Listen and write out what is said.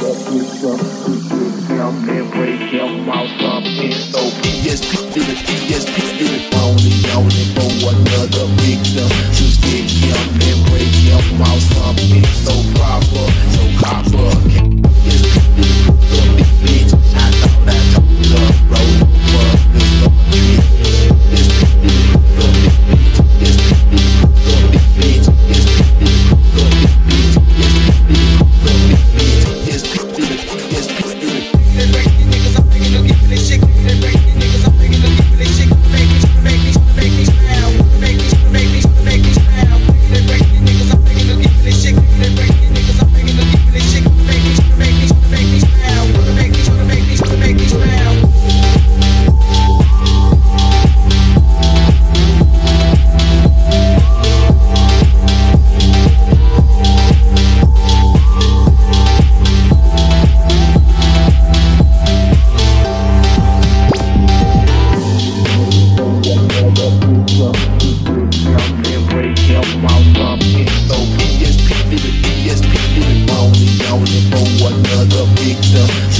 up with some to give him and break him out something so ESP myself